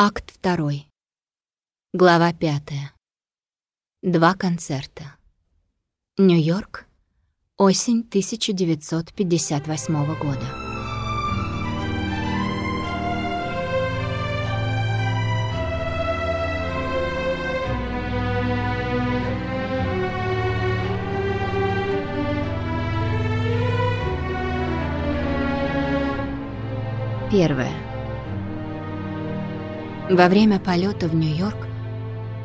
Акт второй. Глава пятая. Два концерта. Нью-Йорк. Осень 1958 года. Первое. Во время полета в Нью-Йорк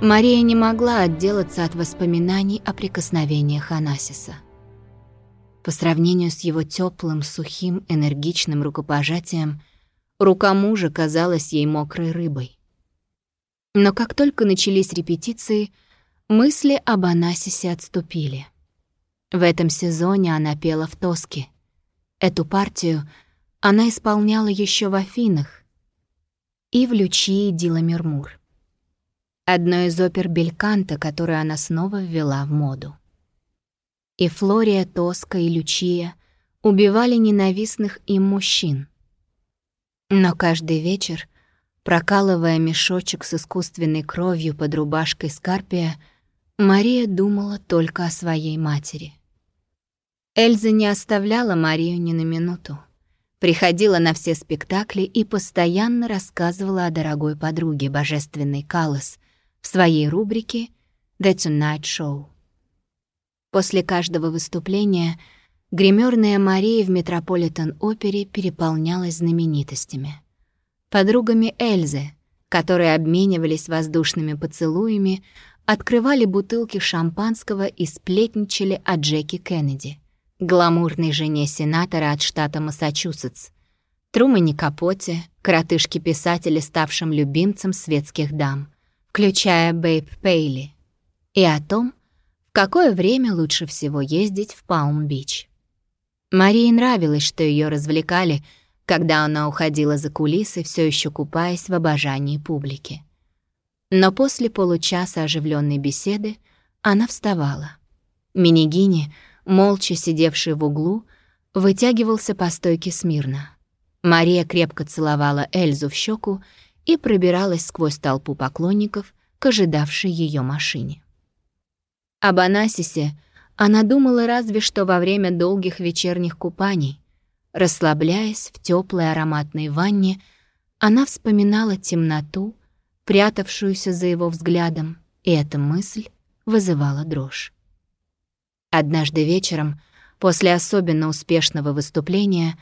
Мария не могла отделаться от воспоминаний о прикосновениях Анасиса. По сравнению с его теплым, сухим, энергичным рукопожатием, рука мужа казалась ей мокрой рыбой. Но как только начались репетиции, мысли об Анасисе отступили. В этом сезоне она пела в Тоске. Эту партию она исполняла еще в Афинах и в Лючии Дила Мирмур одной из опер Бельканта, которую она снова ввела в моду. И Флория, Тоска и Лючия убивали ненавистных им мужчин. Но каждый вечер, прокалывая мешочек с искусственной кровью под рубашкой Скарпия, Мария думала только о своей матери. Эльза не оставляла Марию ни на минуту. Приходила на все спектакли и постоянно рассказывала о дорогой подруге, божественной Калос, в своей рубрике «The Tonight Show». После каждого выступления гримерная Мария в Метрополитен-опере переполнялась знаменитостями. Подругами Эльзы, которые обменивались воздушными поцелуями, открывали бутылки шампанского и сплетничали о Джеки Кеннеди, гламурной жене сенатора от штата Массачусетс, Трумане Капоте, коротышке-писателе, ставшем любимцем светских дам, включая Бэйб Пейли, и о том, в какое время лучше всего ездить в Палм-Бич. Марии нравилось, что ее развлекали, когда она уходила за кулисы, все еще купаясь в обожании публики. Но после получаса оживленной беседы она вставала. Минигини, молча сидевший в углу, вытягивался по стойке смирно. Мария крепко целовала Эльзу в щеку и пробиралась сквозь толпу поклонников к ожидавшей ее машине. Об Анасисе она думала разве что во время долгих вечерних купаний. Расслабляясь в теплой ароматной ванне, она вспоминала темноту, прятавшуюся за его взглядом, и эта мысль вызывала дрожь. Однажды вечером, после особенно успешного выступления,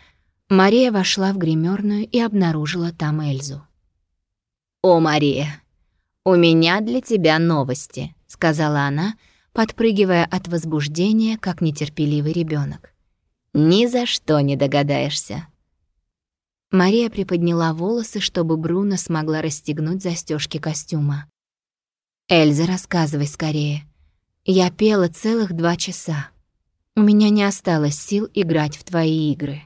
Мария вошла в гримерную и обнаружила там Эльзу. «О, Мария, у меня для тебя новости», — сказала она, подпрыгивая от возбуждения, как нетерпеливый ребенок. «Ни за что не догадаешься». Мария приподняла волосы, чтобы Бруно смогла расстегнуть застежки костюма. «Эльза, рассказывай скорее. Я пела целых два часа. У меня не осталось сил играть в твои игры».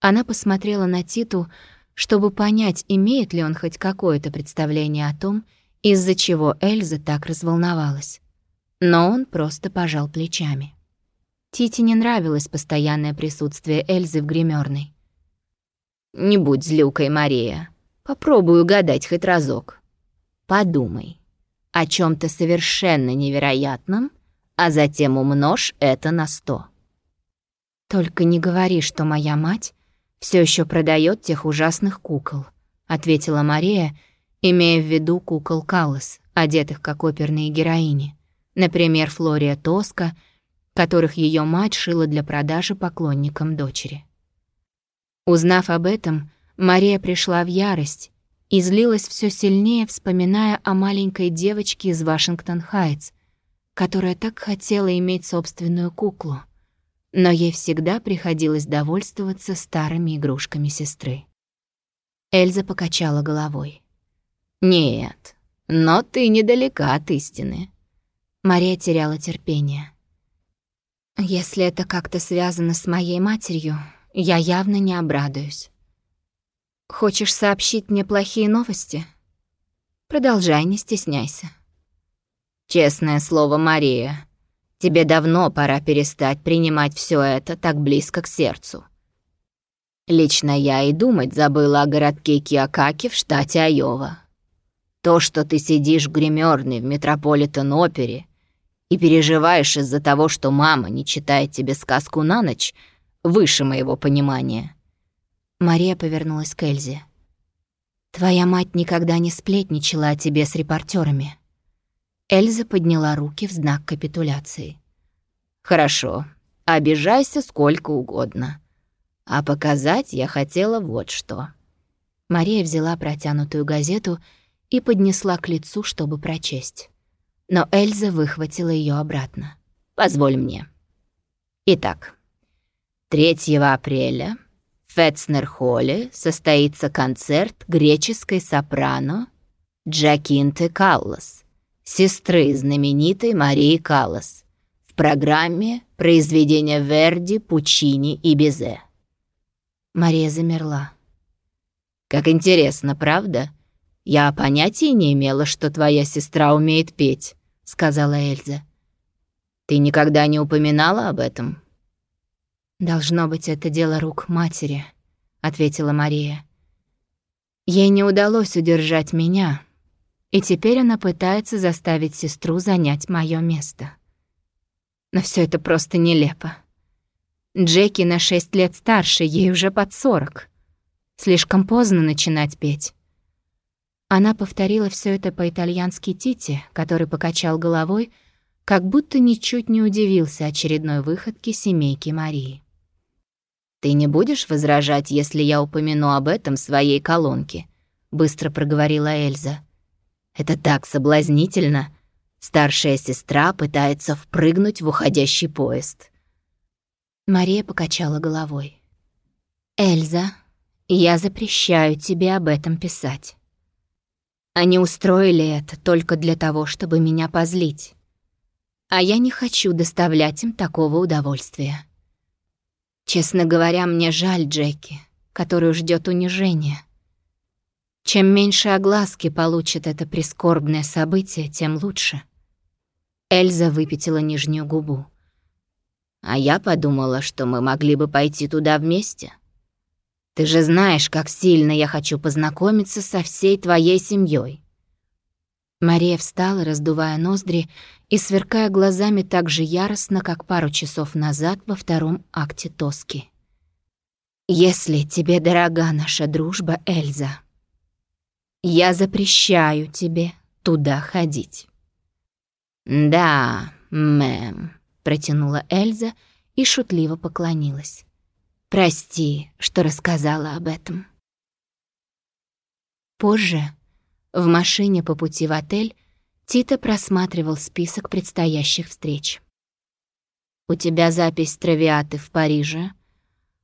Она посмотрела на Титу, чтобы понять, имеет ли он хоть какое-то представление о том, из-за чего Эльза так разволновалась. Но он просто пожал плечами. Тите не нравилось постоянное присутствие Эльзы в гримерной. «Не будь злюкой, Мария. Попробуй угадать хоть разок. Подумай о чем то совершенно невероятном, а затем умножь это на сто». «Только не говори, что моя мать все еще продает тех ужасных кукол», — ответила Мария, имея в виду кукол Каллас, одетых как оперные героини. Например, Флория Тоска, которых ее мать шила для продажи поклонникам дочери. Узнав об этом, Мария пришла в ярость и злилась все сильнее, вспоминая о маленькой девочке из Вашингтон-Хайтс, которая так хотела иметь собственную куклу — но ей всегда приходилось довольствоваться старыми игрушками сестры. Эльза покачала головой. «Нет, но ты недалека от истины». Мария теряла терпение. «Если это как-то связано с моей матерью, я явно не обрадуюсь. Хочешь сообщить мне плохие новости? Продолжай, не стесняйся». «Честное слово, Мария, Тебе давно пора перестать принимать все это так близко к сердцу. Лично я и думать забыла о городке Киакаки в штате Айова. То, что ты сидишь в гримерной в Метрополитен-опере и переживаешь из-за того, что мама не читает тебе сказку на ночь, выше моего понимания». Мария повернулась к Эльзе. «Твоя мать никогда не сплетничала о тебе с репортерами. Эльза подняла руки в знак капитуляции. «Хорошо, обижайся сколько угодно. А показать я хотела вот что». Мария взяла протянутую газету и поднесла к лицу, чтобы прочесть. Но Эльза выхватила ее обратно. «Позволь мне». Итак, 3 апреля в Фетцнер-холле состоится концерт греческой сопрано Джакинты Каллас, сестры знаменитой Марии Каллас, в программе произведения Верди, Пучини и Безе. Мария замерла. «Как интересно, правда? Я понятия не имела, что твоя сестра умеет петь», — сказала Эльза. «Ты никогда не упоминала об этом?» «Должно быть, это дело рук матери», — ответила Мария. «Ей не удалось удержать меня, и теперь она пытается заставить сестру занять моё место. Но всё это просто нелепо. Джеки на шесть лет старше, ей уже под сорок. Слишком поздно начинать петь. Она повторила всё это по-итальянски Тите, который покачал головой, как будто ничуть не удивился очередной выходке семейки Марии. «Ты не будешь возражать, если я упомяну об этом в своей колонке?» — быстро проговорила Эльза. «Это так соблазнительно. Старшая сестра пытается впрыгнуть в уходящий поезд». Мария покачала головой. «Эльза, я запрещаю тебе об этом писать. Они устроили это только для того, чтобы меня позлить. А я не хочу доставлять им такого удовольствия. Честно говоря, мне жаль Джеки, которую ждет унижение. Чем меньше огласки получит это прискорбное событие, тем лучше». Эльза выпятила нижнюю губу. А я подумала, что мы могли бы пойти туда вместе. Ты же знаешь, как сильно я хочу познакомиться со всей твоей семьей. Мария встала, раздувая ноздри и сверкая глазами так же яростно, как пару часов назад во втором акте Тоски. «Если тебе дорога наша дружба, Эльза, я запрещаю тебе туда ходить». «Да, мэм», протянула Эльза и шутливо поклонилась. «Прости, что рассказала об этом». Позже, в машине по пути в отель, Тита просматривал список предстоящих встреч. «У тебя запись травиаты в Париже,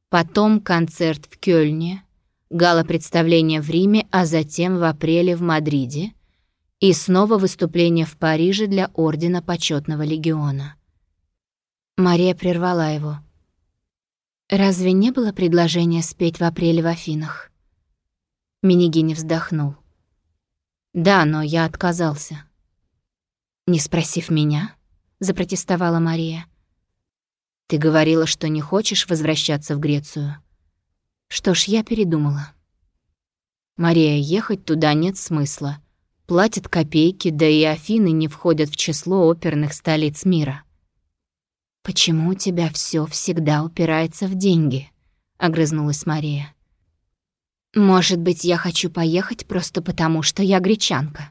потом концерт в Кёльне, гала-представление в Риме, а затем в апреле в Мадриде и снова выступление в Париже для Ордена Почетного Легиона. Мария прервала его. «Разве не было предложения спеть в апреле в Афинах?» Минигини вздохнул. «Да, но я отказался». «Не спросив меня?» — запротестовала Мария. «Ты говорила, что не хочешь возвращаться в Грецию». «Что ж, я передумала». «Мария, ехать туда нет смысла. Платят копейки, да и Афины не входят в число оперных столиц мира». «Почему у тебя все всегда упирается в деньги?» — огрызнулась Мария. «Может быть, я хочу поехать просто потому, что я гречанка?»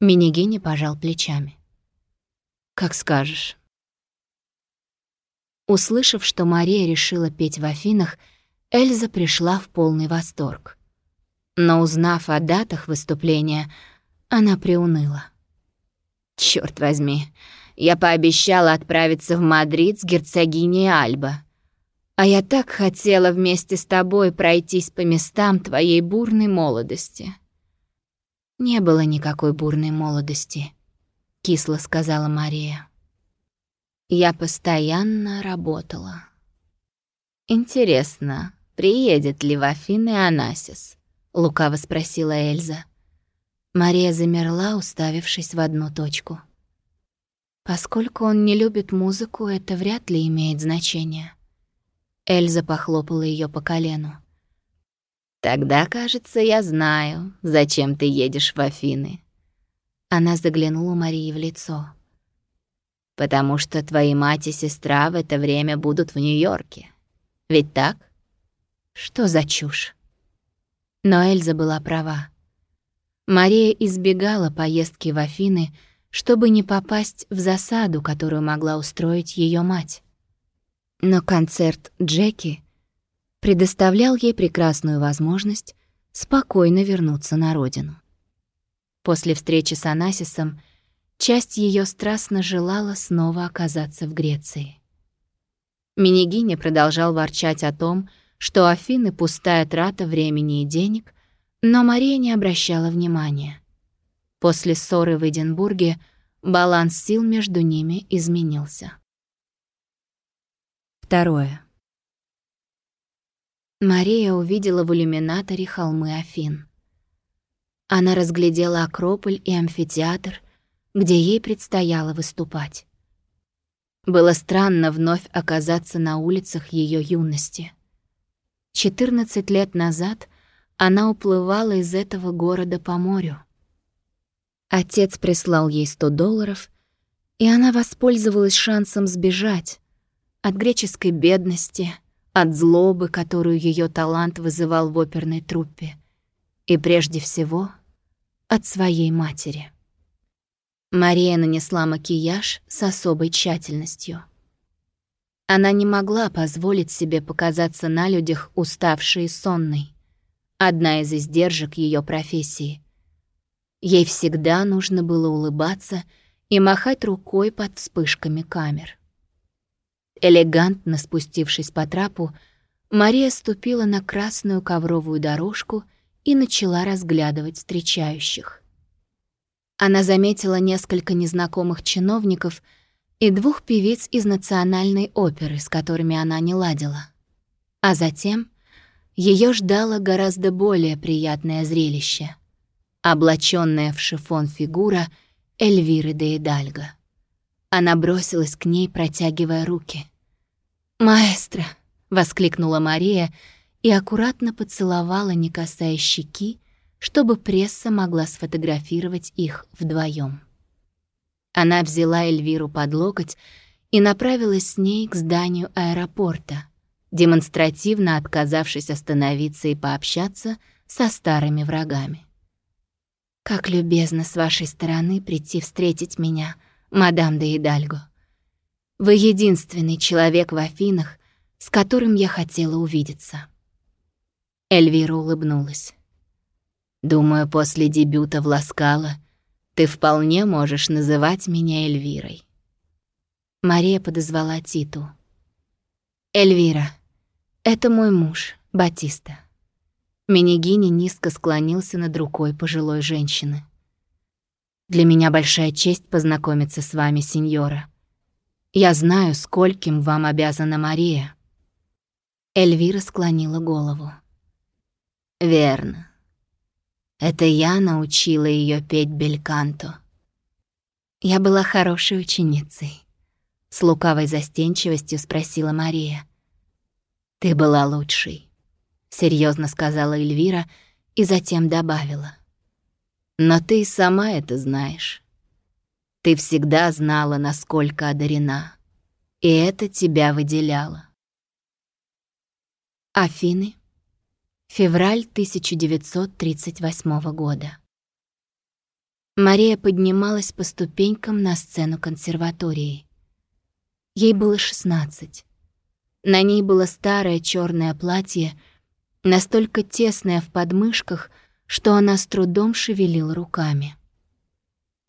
Минигини пожал плечами. «Как скажешь». Услышав, что Мария решила петь в Афинах, Эльза пришла в полный восторг. Но узнав о датах выступления, она приуныла. «Чёрт возьми, я пообещала отправиться в Мадрид с герцогиней Альба. А я так хотела вместе с тобой пройтись по местам твоей бурной молодости». «Не было никакой бурной молодости», — кисло сказала Мария. «Я постоянно работала». «Интересно, приедет ли в Афины Анасис?» — лукаво спросила Эльза. Мария замерла, уставившись в одну точку. Поскольку он не любит музыку, это вряд ли имеет значение. Эльза похлопала ее по колену. «Тогда, кажется, я знаю, зачем ты едешь в Афины». Она заглянула Марии в лицо. «Потому что твои мать и сестра в это время будут в Нью-Йорке. Ведь так?» «Что за чушь?» Но Эльза была права. Мария избегала поездки в Афины, чтобы не попасть в засаду, которую могла устроить ее мать. Но концерт Джеки предоставлял ей прекрасную возможность спокойно вернуться на родину. После встречи с Анасисом часть ее страстно желала снова оказаться в Греции. Минигиня продолжал ворчать о том, что Афины — пустая трата времени и денег, но Мария не обращала внимания. После ссоры в Эдинбурге баланс сил между ними изменился. Второе. Мария увидела в иллюминаторе холмы Афин. Она разглядела Акрополь и амфитеатр, где ей предстояло выступать. Было странно вновь оказаться на улицах ее юности. 14 лет назад она уплывала из этого города по морю. Отец прислал ей 100 долларов, и она воспользовалась шансом сбежать от греческой бедности, от злобы, которую ее талант вызывал в оперной труппе, и прежде всего от своей матери. Мария нанесла макияж с особой тщательностью. Она не могла позволить себе показаться на людях уставшей и сонной. Одна из издержек ее профессии. Ей всегда нужно было улыбаться и махать рукой под вспышками камер. Элегантно спустившись по трапу, Мария ступила на красную ковровую дорожку и начала разглядывать встречающих. Она заметила несколько незнакомых чиновников и двух певиц из национальной оперы, с которыми она не ладила. А затем ее ждало гораздо более приятное зрелище. Облаченная в шифон фигура Эльвиры де Идальго. Она бросилась к ней, протягивая руки. «Маэстро!» — воскликнула Мария и аккуратно поцеловала, не касаясь щеки, чтобы пресса могла сфотографировать их вдвоем. Она взяла Эльвиру под локоть и направилась с ней к зданию аэропорта, демонстративно отказавшись остановиться и пообщаться со старыми врагами. «Как любезно с вашей стороны прийти встретить меня, мадам де Идальго. Вы единственный человек в Афинах, с которым я хотела увидеться». Эльвира улыбнулась. Думаю, после дебюта в Ласкало ты вполне можешь называть меня Эльвирой. Мария подозвала Титу. «Эльвира, это мой муж, Батиста». Минигини низко склонился над рукой пожилой женщины. «Для меня большая честь познакомиться с вами, сеньора. Я знаю, скольким вам обязана Мария». Эльвира склонила голову. «Верно. Это я научила ее петь бельканто. Я была хорошей ученицей. С лукавой застенчивостью спросила Мария. «Ты была лучшей», — серьезно сказала Эльвира и затем добавила. «Но ты сама это знаешь. Ты всегда знала, насколько одарена, и это тебя выделяло». Афины, Февраль 1938 года. Мария поднималась по ступенькам на сцену консерватории. Ей было 16. На ней было старое черное платье, настолько тесное в подмышках, что она с трудом шевелила руками.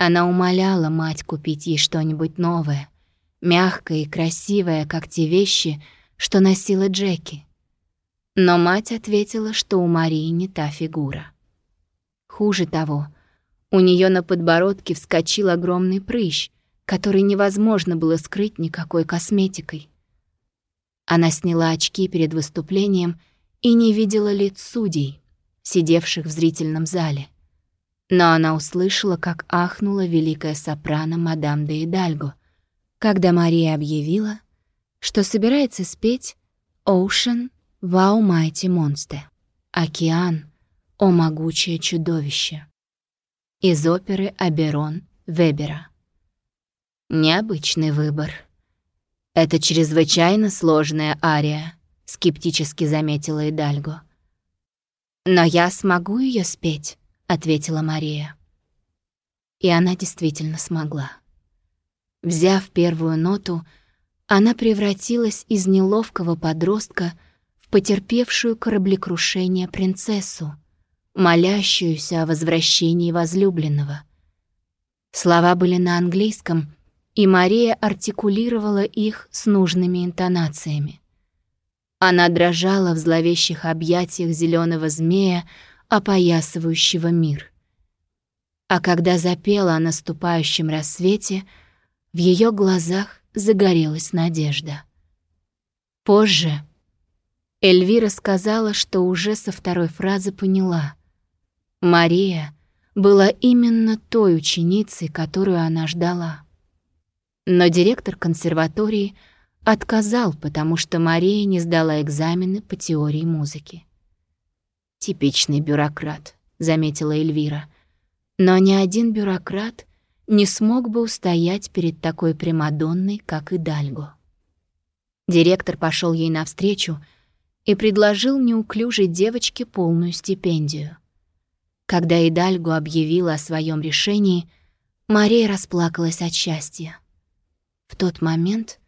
Она умоляла мать купить ей что-нибудь новое, мягкое и красивое, как те вещи, что носила Джеки. Но мать ответила, что у Марии не та фигура. Хуже того, у нее на подбородке вскочил огромный прыщ, который невозможно было скрыть никакой косметикой. Она сняла очки перед выступлением и не видела лиц судей, сидевших в зрительном зале. Но она услышала, как ахнула великая сопрано мадам де Идальго, когда Мария объявила, что собирается спеть Ocean, Вау Майти Монсте. Океан, о могучее чудовище. Из оперы «Аберон» Вебера. Необычный выбор. Это чрезвычайно сложная ария, скептически заметила Идальго. Но я смогу ее спеть, ответила Мария. И она действительно смогла. Взяв первую ноту, она превратилась из неловкого подростка в потерпевшую кораблекрушение принцессу, молящуюся о возвращении возлюбленного. Слова были на английском, и Мария артикулировала их с нужными интонациями. Она дрожала в зловещих объятиях зеленого змея, опоясывающего мир. А когда запела о наступающем рассвете, в ее глазах загорелась надежда. Позже Эльвира сказала, что уже со второй фразы поняла. Мария была именно той ученицей, которую она ждала. Но директор консерватории отказал, потому что Мария не сдала экзамены по теории музыки. «Типичный бюрократ», — заметила Эльвира. Но ни один бюрократ не смог бы устоять перед такой Примадонной, как и Дальго. Директор пошел ей навстречу и предложил неуклюжей девочке полную стипендию. Когда Идальго объявила о своем решении, Мария расплакалась от счастья. В тот момент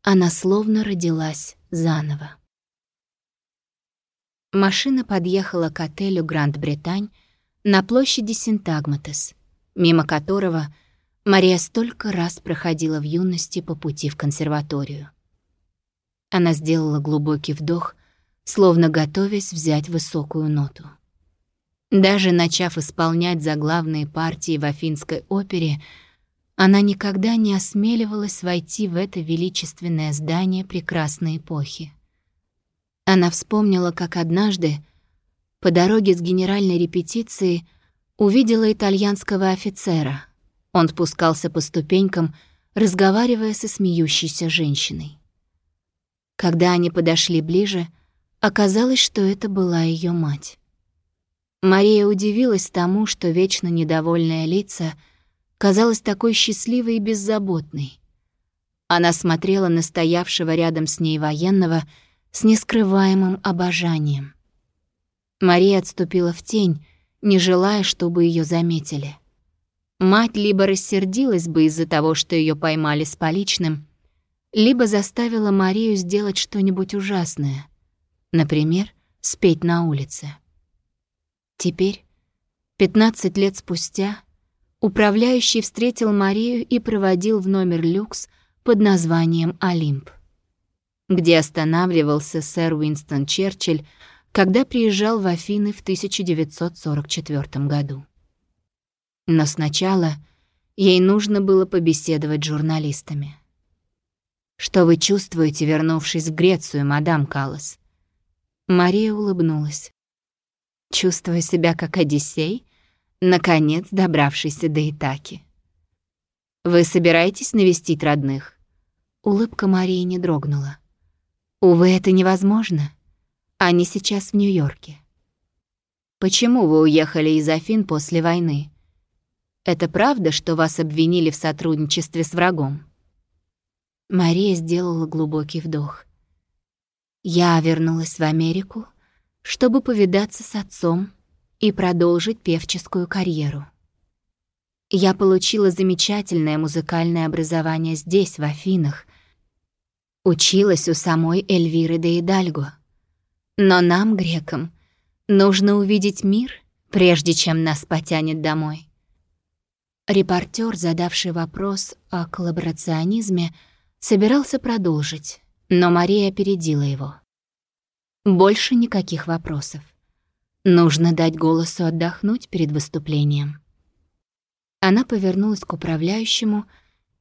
она словно родилась заново. Машина подъехала к отелю «Гранд-Британь» на площади Синтагматес, мимо которого Мария столько раз проходила в юности по пути в консерваторию. Она сделала глубокий вдох, словно готовясь взять высокую ноту. Даже начав исполнять заглавные партии в Афинской опере, она никогда не осмеливалась войти в это величественное здание прекрасной эпохи. Она вспомнила, как однажды по дороге с генеральной репетиции увидела итальянского офицера. Он спускался по ступенькам, разговаривая со смеющейся женщиной. Когда они подошли ближе, оказалось, что это была ее мать. Мария удивилась тому, что вечно недовольная лица казалась такой счастливой и беззаботной. Она смотрела на стоявшего рядом с ней военного с нескрываемым обожанием. Мария отступила в тень, не желая, чтобы ее заметили. Мать либо рассердилась бы из-за того, что ее поймали с поличным, либо заставила Марию сделать что-нибудь ужасное, например, спеть на улице. Теперь, 15 лет спустя, управляющий встретил Марию и проводил в номер люкс под названием «Олимп», где останавливался сэр Уинстон Черчилль, когда приезжал в Афины в 1944 году. Но сначала ей нужно было побеседовать с журналистами. «Что вы чувствуете, вернувшись в Грецию, мадам Каллас?» Мария улыбнулась чувствуя себя как Одиссей, наконец добравшийся до Итаки. «Вы собираетесь навестить родных?» Улыбка Марии не дрогнула. «Увы, это невозможно. Они сейчас в Нью-Йорке». «Почему вы уехали из Афин после войны? Это правда, что вас обвинили в сотрудничестве с врагом?» Мария сделала глубокий вдох. «Я вернулась в Америку чтобы повидаться с отцом и продолжить певческую карьеру. Я получила замечательное музыкальное образование здесь, в Афинах. Училась у самой Эльвиры де Идальго. Но нам, грекам, нужно увидеть мир, прежде чем нас потянет домой. Репортер, задавший вопрос о коллаборационизме, собирался продолжить, но Мария опередила его. Больше никаких вопросов. Нужно дать голосу отдохнуть перед выступлением. Она повернулась к управляющему,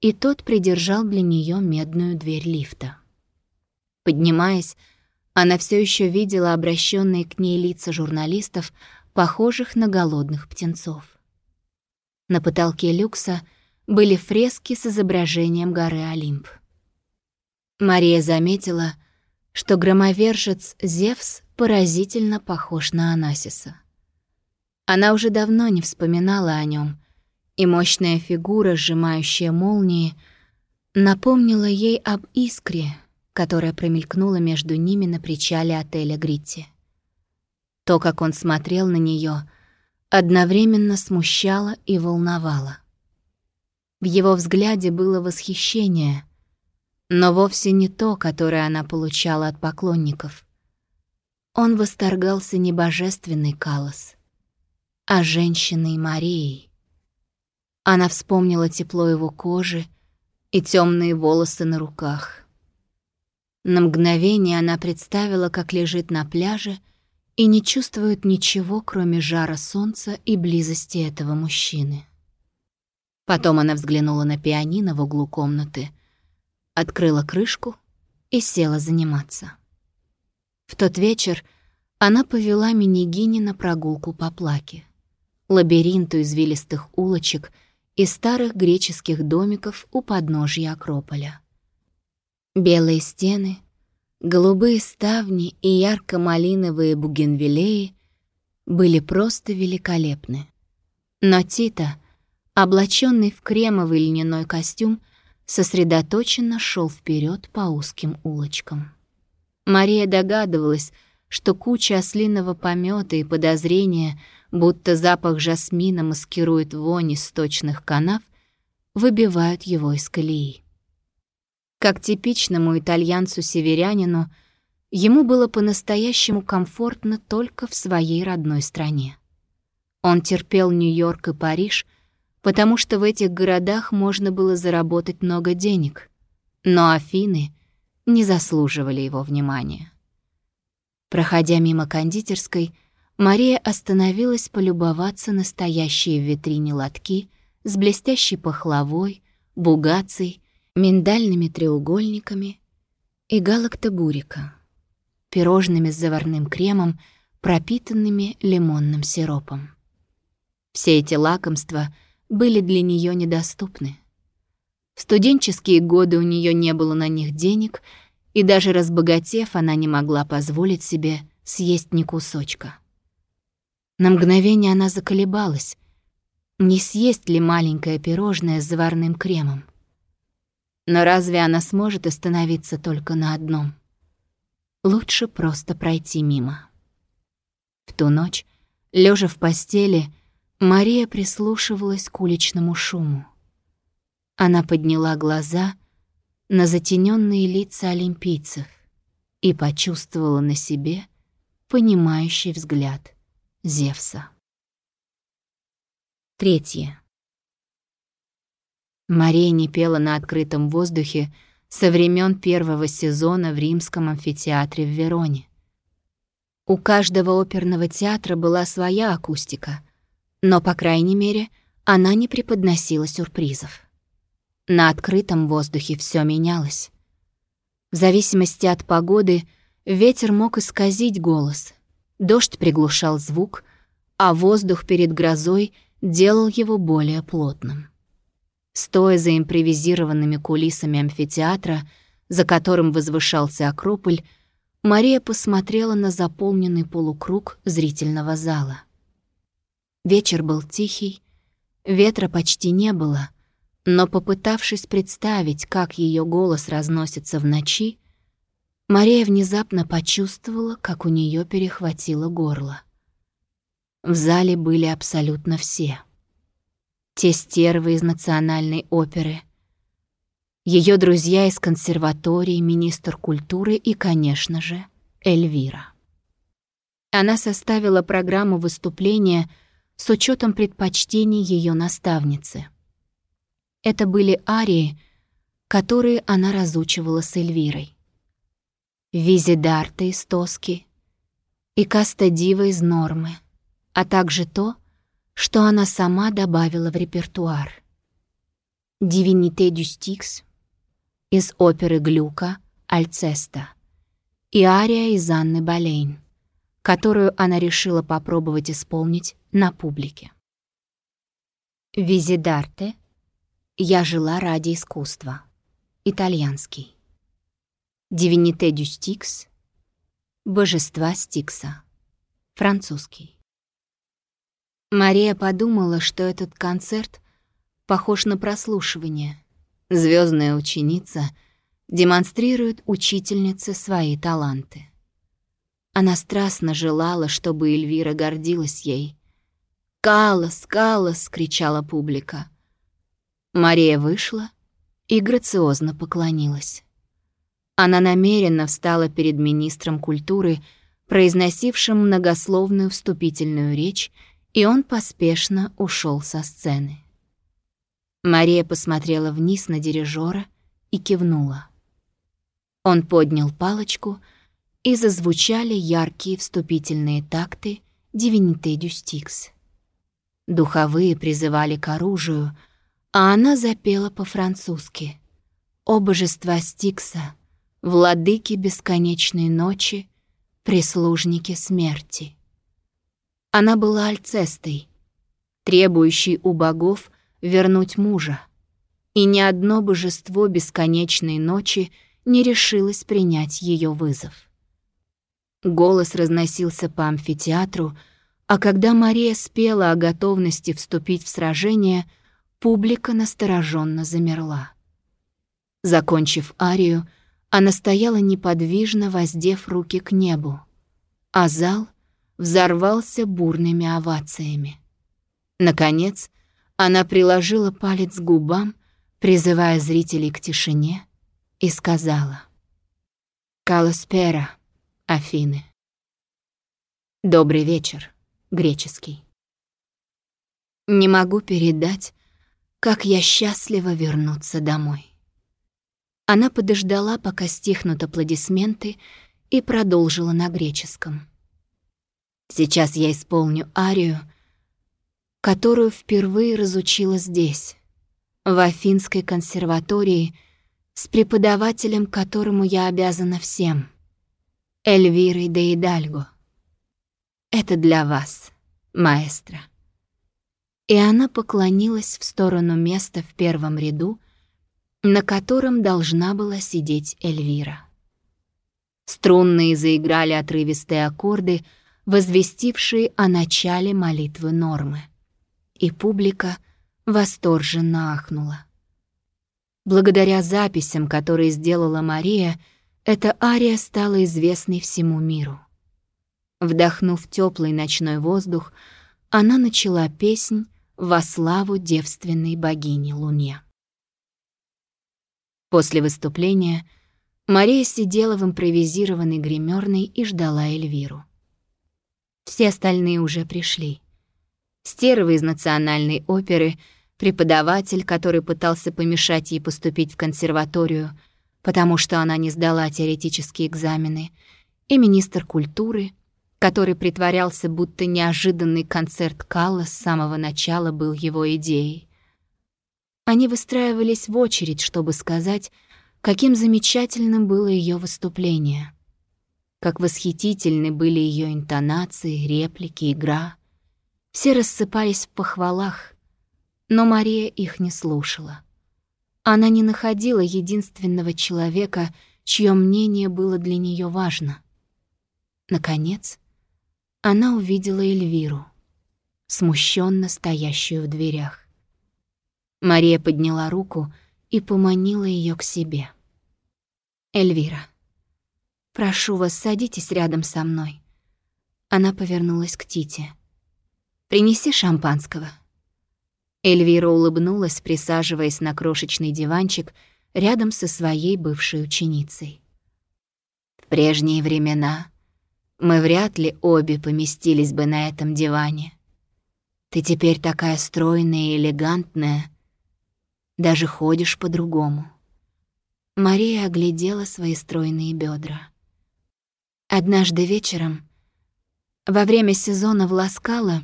и тот придержал для нее медную дверь лифта. Поднимаясь, она все еще видела обращенные к ней лица журналистов, похожих на голодных птенцов. На потолке люкса были фрески с изображением горы Олимп. Мария заметила, что громовержец Зевс поразительно похож на Анасиса. Она уже давно не вспоминала о нем, и мощная фигура, сжимающая молнии, напомнила ей об искре, которая промелькнула между ними на причале отеля Гритти. То, как он смотрел на нее, одновременно смущало и волновало. В его взгляде было восхищение, но вовсе не то, которое она получала от поклонников. Он восторгался не божественный Калос, а женщиной Марией. Она вспомнила тепло его кожи и темные волосы на руках. На мгновение она представила, как лежит на пляже и не чувствует ничего, кроме жара солнца и близости этого мужчины. Потом она взглянула на пианино в углу комнаты, открыла крышку и села заниматься. В тот вечер она повела Минигини на прогулку по плаке, лабиринту извилистых улочек и старых греческих домиков у подножья Акрополя. Белые стены, голубые ставни и ярко-малиновые бугенвиллеи были просто великолепны. Но Тита, облаченный в кремовый льняной костюм, сосредоточенно шел вперед по узким улочкам. Мария догадывалась, что куча ослиного помета и подозрения, будто запах жасмина маскирует вонь из сточных канав, выбивают его из колеи. Как типичному итальянцу-северянину, ему было по-настоящему комфортно только в своей родной стране. Он терпел Нью-Йорк и Париж, потому что в этих городах можно было заработать много денег. Но Афины не заслуживали его внимания. Проходя мимо кондитерской, Мария остановилась полюбоваться настоящие в витрине лотки с блестящей пахлавой, бугацией миндальными треугольниками и галактобурика, пирожными с заварным кремом, пропитанными лимонным сиропом. Все эти лакомства были для нее недоступны. В студенческие годы у нее не было на них денег, и даже разбогатев, она не могла позволить себе съесть ни кусочка. На мгновение она заколебалась, не съесть ли маленькое пирожное с заварным кремом. Но разве она сможет остановиться только на одном? Лучше просто пройти мимо. В ту ночь, лежа в постели, Мария прислушивалась к уличному шуму. Она подняла глаза на затененные лица олимпийцев и почувствовала на себе понимающий взгляд Зевса. Третье. Мария не пела на открытом воздухе со времен первого сезона в римском амфитеатре в Вероне. У каждого оперного театра была своя акустика, но, по крайней мере, она не преподносила сюрпризов. На открытом воздухе все менялось. В зависимости от погоды ветер мог исказить голос, дождь приглушал звук, а воздух перед грозой делал его более плотным. Стоя за импровизированными кулисами амфитеатра, за которым возвышался Акрополь, Мария посмотрела на заполненный полукруг зрительного зала. Вечер был тихий, ветра почти не было, но попытавшись представить, как ее голос разносится в ночи, Мария внезапно почувствовала, как у нее перехватило горло. В зале были абсолютно все — те стервы из национальной оперы, ее друзья из консерватории, министр культуры и, конечно же, Эльвира. Она составила программу выступления с учетом предпочтений ее наставницы. Это были арии, которые она разучивала с Эльвирой. Визидарта из Тоски и Каста Дива из Нормы, а также то, что она сама добавила в репертуар. «Дивините дю Стикс» из оперы Глюка «Альцеста» и ария из Анны Болейн, которую она решила попробовать исполнить на публике. «Визидарте» «Я жила ради искусства» итальянский. Дивините дю Стикс, Божества Стикса, французский. Мария подумала, что этот концерт похож на прослушивание. Звездная ученица демонстрирует учительнице свои таланты. Она страстно желала, чтобы Эльвира гордилась ей. «Калос, Калос!» — кричала публика. Мария вышла и грациозно поклонилась. Она намеренно встала перед министром культуры, произносившим многословную вступительную речь, и он поспешно ушел со сцены. Мария посмотрела вниз на дирижера и кивнула. Он поднял палочку, и зазвучали яркие вступительные такты «Дивините дю Стикс». Духовые призывали к оружию, а она запела по-французски. «О божества Стикса, владыки бесконечной ночи, прислужники смерти». Она была альцестой, требующей у богов вернуть мужа, и ни одно божество бесконечной ночи не решилось принять ее вызов. Голос разносился по амфитеатру, а когда Мария спела о готовности вступить в сражение, публика настороженно замерла. Закончив арию, она стояла неподвижно, воздев руки к небу, а зал взорвался бурными овациями. Наконец, она приложила палец к губам, призывая зрителей к тишине, и сказала «Калоспера, Афины». «Добрый вечер, греческий». Не могу передать, как я счастлива вернуться домой. Она подождала, пока стихнут аплодисменты, и продолжила на греческом. Сейчас я исполню арию, которую впервые разучила здесь, в Афинской консерватории, с преподавателем, которому я обязана всем, Эльвирой де Идальго. Это для вас, маэстро. И она поклонилась в сторону места в первом ряду, на котором должна была сидеть Эльвира. Струнные заиграли отрывистые аккорды, возвестившие о начале молитвы Нормы и публика восторженно ахнула. Благодаря записям, которые сделала Мария, эта ария стала известной всему миру. Вдохнув теплый ночной воздух, она начала песнь во славу девственной богини Луне. После выступления Мария сидела в импровизированной гримерной и ждала Эльвиру. Все остальные уже пришли. Стерва из национальной оперы, преподаватель, который пытался помешать ей поступить в консерваторию, потому что она не сдала теоретические экзамены, и министр культуры, который притворялся, будто неожиданный концерт Калла с самого начала был его идеей. Они выстраивались в очередь, чтобы сказать, каким замечательным было ее выступление, как восхитительны были ее интонации, реплики, игра — все рассыпались в похвалах, но Мария их не слушала. Она не находила единственного человека, чье мнение было для нее важно. Наконец, она увидела Эльвиру, смущенно стоящую в дверях. Мария подняла руку и поманила ее к себе. «Эльвира, прошу вас, садитесь рядом со мной». Она повернулась к Тите. Принеси шампанского». Эльвира улыбнулась, присаживаясь на крошечный диванчик рядом со своей бывшей ученицей. В прежние времена мы вряд ли обе поместились бы на этом диване. Ты теперь такая стройная и элегантная, даже ходишь по-другому. Мария оглядела свои стройные бедра. Однажды вечером, во время сезона в Ласкало,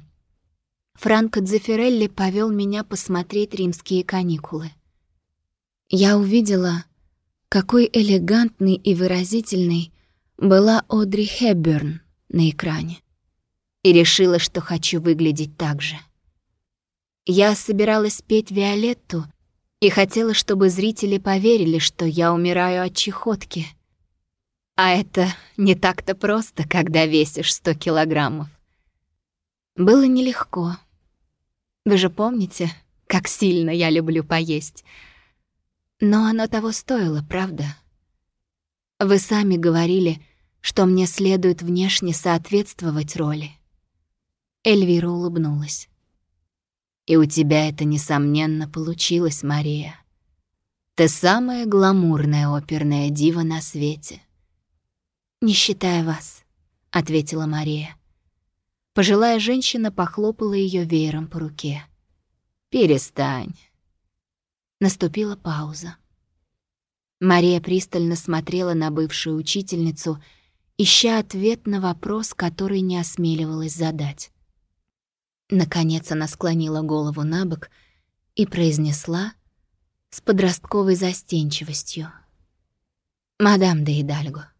Франко Дзефирелли повел меня посмотреть римские каникулы. Я увидела, какой элегантной и выразительной была Одри Хепберн на экране, и решила, что хочу выглядеть так же. Я собиралась петь Виолетту и хотела, чтобы зрители поверили, что я умираю от чехотки. А это не так-то просто, когда весишь сто килограммов. Было нелегко. Вы же помните, как сильно я люблю поесть. Но оно того стоило, правда? Вы сами говорили, что мне следует внешне соответствовать роли. Эльвира улыбнулась. И у тебя это, несомненно, получилось, Мария. Ты самая гламурная оперная дива на свете. «Не считая вас», — ответила Мария. Пожилая женщина похлопала ее веером по руке. «Перестань». Наступила пауза. Мария пристально смотрела на бывшую учительницу, ища ответ на вопрос, который не осмеливалась задать. Наконец она склонила голову на бок и произнесла с подростковой застенчивостью. «Мадам де Идальго,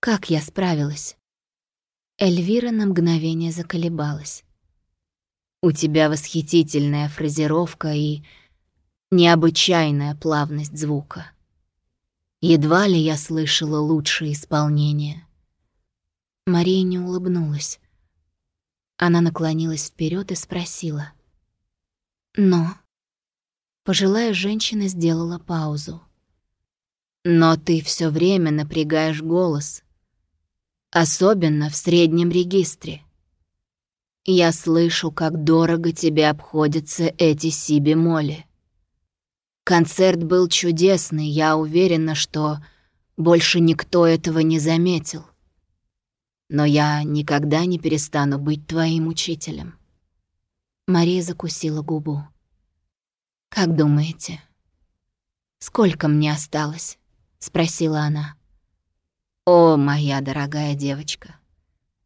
как я справилась?» Эльвира на мгновение заколебалась. «У тебя восхитительная фразировка и необычайная плавность звука. Едва ли я слышала лучшее исполнение». Мария не улыбнулась. Она наклонилась вперед и спросила. «Но...» Пожилая женщина сделала паузу. «Но ты все время напрягаешь голос, особенно в среднем регистре. Я слышу, как дорого тебе обходятся эти си-бемоли. Концерт был чудесный, я уверена, что больше никто этого не заметил но я никогда не перестану быть твоим учителем». Мария закусила губу. «Как думаете, сколько мне осталось?» — спросила она. «О, моя дорогая девочка,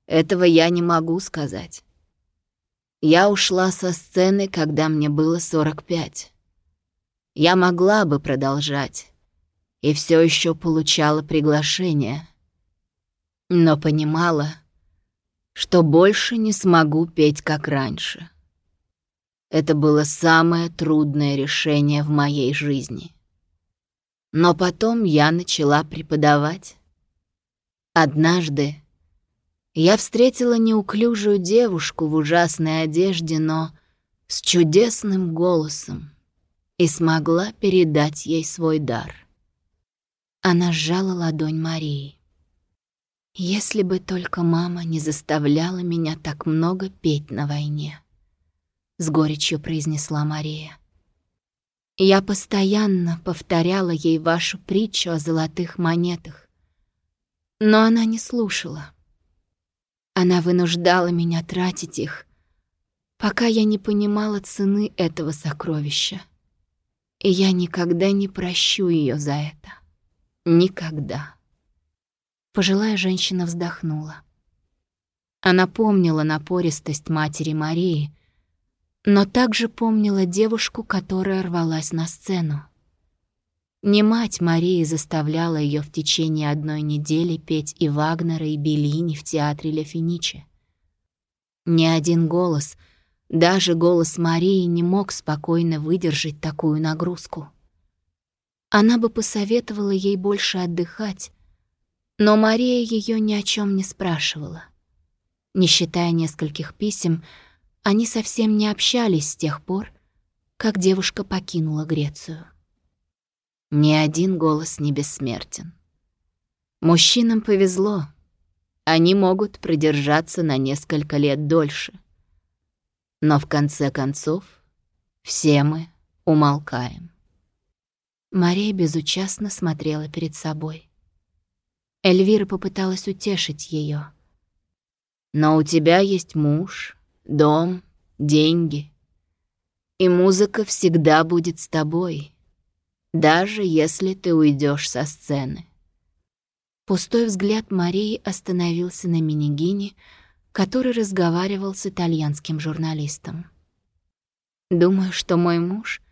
этого я не могу сказать. Я ушла со сцены, когда мне было 45. Я могла бы продолжать, и все еще получала приглашение» но понимала, что больше не смогу петь, как раньше. Это было самое трудное решение в моей жизни. Но потом я начала преподавать. Однажды я встретила неуклюжую девушку в ужасной одежде, но с чудесным голосом и смогла передать ей свой дар. Она сжала ладонь Марии. Если бы только мама не заставляла меня так много петь на войне, с горечью произнесла Мария. Я постоянно повторяла ей вашу притчу о золотых монетах, но она не слушала. Она вынуждала меня тратить их, пока я не понимала цены этого сокровища. И я никогда не прощу ее за это. Никогда. Пожилая женщина вздохнула. Она помнила напористость матери Марии, но также помнила девушку, которая рвалась на сцену. Не мать Марии заставляла ее в течение одной недели петь и Вагнера, и Беллини в театре Ля Финиче. Ни один голос, даже голос Марии, не мог спокойно выдержать такую нагрузку. Она бы посоветовала ей больше отдыхать, но Мария ее ни о чем не спрашивала. Не считая нескольких писем, они совсем не общались с тех пор, как девушка покинула Грецию. Ни один голос не бессмертен. Мужчинам повезло. Они могут продержаться на несколько лет дольше. Но в конце концов все мы умолкаем. Мария безучастно смотрела перед собой. Эльвира попыталась утешить ее. «Но у тебя есть муж, дом, деньги. И музыка всегда будет с тобой, даже если ты уйдешь со сцены». Пустой взгляд Марии остановился на Минигине, который разговаривал с итальянским журналистом. «Думаю, что мой муж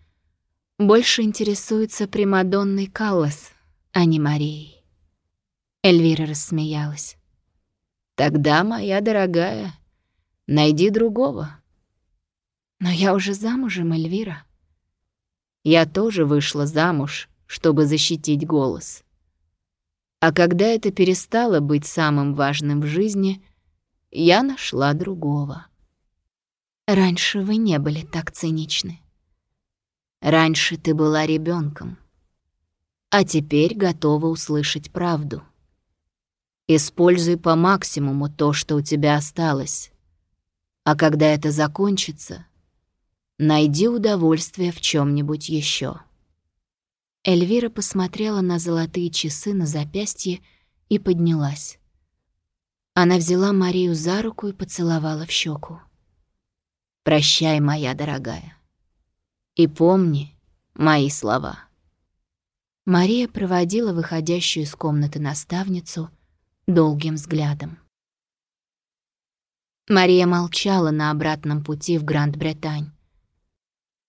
больше интересуется Примадонной Каллас, а не Марией. Эльвира рассмеялась. «Тогда, моя дорогая, найди другого». «Но я уже замужем, Эльвира». «Я тоже вышла замуж, чтобы защитить голос». А когда это перестало быть самым важным в жизни, я нашла другого. Раньше вы не были так циничны. Раньше ты была ребенком, а теперь готова услышать правду. Используй по максимуму то, что у тебя осталось. А когда это закончится, найди удовольствие в чем нибудь еще. Эльвира посмотрела на золотые часы на запястье и поднялась. Она взяла Марию за руку и поцеловала в щеку. Прощай, моя дорогая. И помни мои слова. Мария проводила выходящую из комнаты наставницу долгим взглядом. Мария молчала на обратном пути в Гранд-Бретань.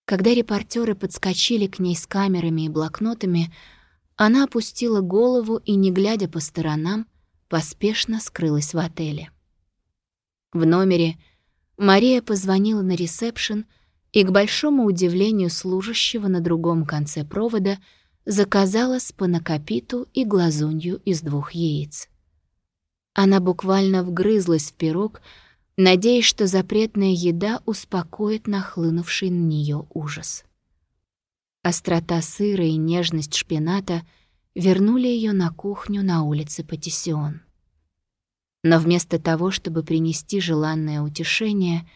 Когда репортеры подскочили к ней с камерами и блокнотами, она опустила голову и, не глядя по сторонам, поспешно скрылась в отеле. В номере — Мария позвонила на ресепшн и, к большому удивлению служащего на другом конце провода, заказала спанакопиту и глазунью из двух яиц. Она буквально вгрызлась в пирог, надеясь, что запретная еда успокоит нахлынувший на нее ужас. Острота сыра и нежность шпината вернули ее на кухню на улице Патиссион. Но вместо того, чтобы принести желанное утешение,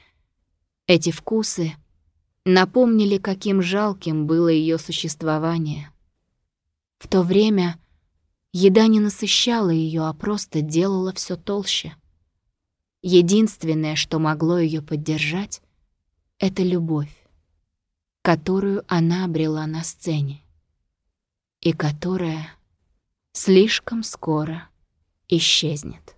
эти вкусы напомнили, каким жалким было ее существование. В то время еда не насыщала ее, а просто делала все толще. Единственное, что могло ее поддержать, — это любовь, которую она обрела на сцене и которая слишком скоро исчезнет.